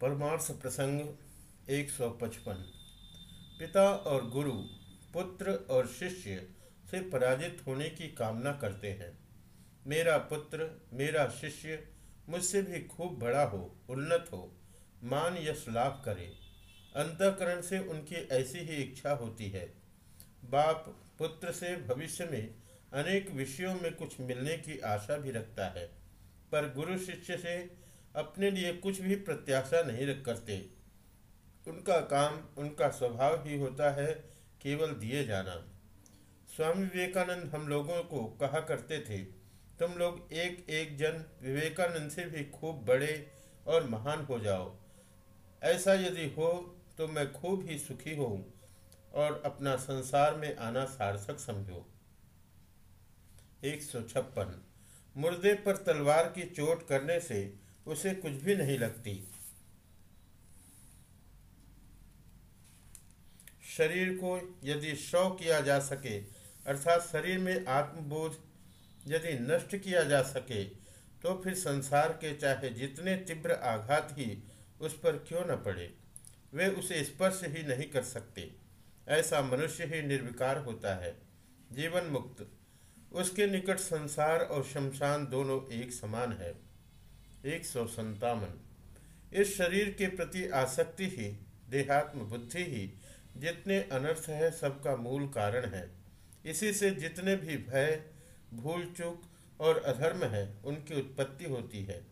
परमार्थ प्रसंग एक सौ पचपन। पिता और गुरु, पुत्र और शिष्य से पराजित होने की कामना करते हैं। मेरा पुत्र, मेरा शिष्य मुझसे भी खूब बड़ा हो, उन्नत हो, मान यश लाभ करे। अंतकरण से उनकी ऐसी ही इच्छा होती है। बाप, पुत्र से भविष्य में अनेक विषयों में कुछ मिलने की आशा भी रखता है, पर गुरु शिष्य से अपने लिए कुछ भी प्रत्याशा नहीं रख करते। उनका काम, उनका स्वभाव ही होता है केवल दिए जाना। स्वामी विवेकानंद हम लोगों को कहा करते थे, तुम लोग एक एक जन विवेकानंद से भी खूब बड़े और महान हो जाओ। ऐसा यदि हो तो मैं खूब ही सुखी हूँ और अपना संसार में आना सार्थक समझो। एक सौ छप्पन। मुर्दे पर तलवार की चोट करने से उसे कुछ भी नहीं लगती। शरीर को यदि शव किया जा सके, अर्थात शरीर में आत्मबोध यदि नष्ट किया जा सके तो फिर संसार के चाहे जितने तीव्र आघात ही उस पर क्यों न पड़े? वे उसे स्पर्श ही नहीं कर सकते। ऐसा मनुष्य ही निर्विकार होता है, जीवन मुक्त। उसके निकट संसार और शमशान दोनों एक समान है। एक सौ संतावन इस शरीर के प्रति आसक्ति ही, देहात्म बुद्धि ही, जितने अनर्थ है, सबका मूल कारण है। इसी से जितने भी भय भूल चूक और अधर्म है, उनकी उत्पत्ति होती है।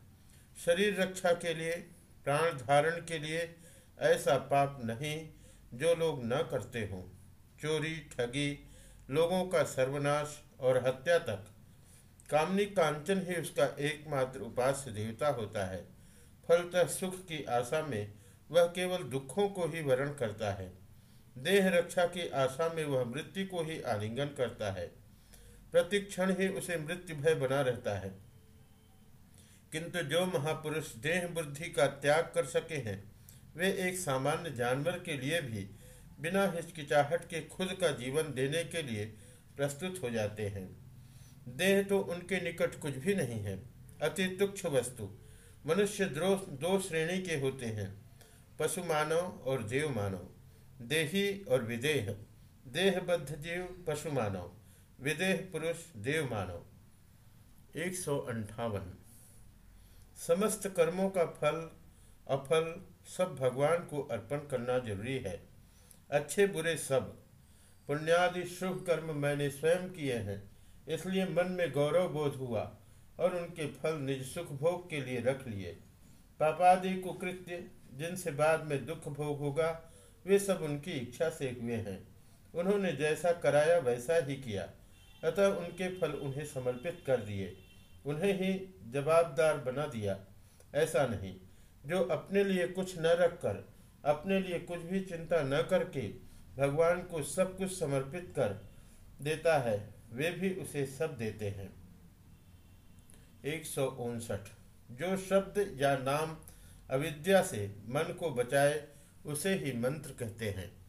शरीर रक्षा के लिए, प्राण धारण के लिए ऐसा पाप नहीं जो लोग न करते हों। चोरी, ठगी, लोगों का सर्वनाश और हत्या तक कामनी कांचन ही उसका एकमात्र उपास्य देवता होता है। फलतः सुख की आशा में वह केवल दुखों को ही वर्ण करता है। देह रक्षा की आशा में वह मृत्यु को ही आलिंगन करता है। प्रतिक्षण ही उसे मृत्यु भय बना रहता है। किंतु जो महापुरुष देह बुद्धि का त्याग कर सके हैं, वे एक सामान्य जानवर के लिए भी बिना हिचकिचाहट के खुद का जीवन देने के लिए प्रस्तुत हो जाते हैं। देह तो उनके निकट कुछ भी नहीं है, अति तुक्ष वस्तु। मनुष्य द्रो, दो श्रेणी के होते हैं, पशु मानव और जीव मानव। देही और विदेह। देहबद्ध जीव, पशु मानव। विदेह पुरुष देव मानव। एक सौ अंठावन। समस्त कर्मों का फल, अफल, सब भगवान को अर्पण करना ज़रूरी है। अच्छे बुरे सब। पुण्यादि शुभ कर्म मैंने स्वयं किए हैं। इसलिए मन में गौरव बोध हुआ और उनके फल निज सुख भोग के लिए रख लिए। पापादि कुकृत्य, जिनसे बाद में दुख भोग होगा, वे सब उनकी इच्छा से हुए हैं। उन्होंने जैसा कराया वैसा ही किया। अतः उनके फल उन्हें समर्पित कर दिए। उन्हें ही जवाबदार बना दिया। ऐसा नहीं, जो अपने लिए कुछ न रखकर, अपने लिए कुछ भी चिंता न करके भगवान को सब कुछ समर्पित कर देता है। वे भी उसे सब देते हैं। एक सौ उनसठ। जो शब्द या नाम अविद्या से मन को बचाए, उसे ही मंत्र कहते हैं।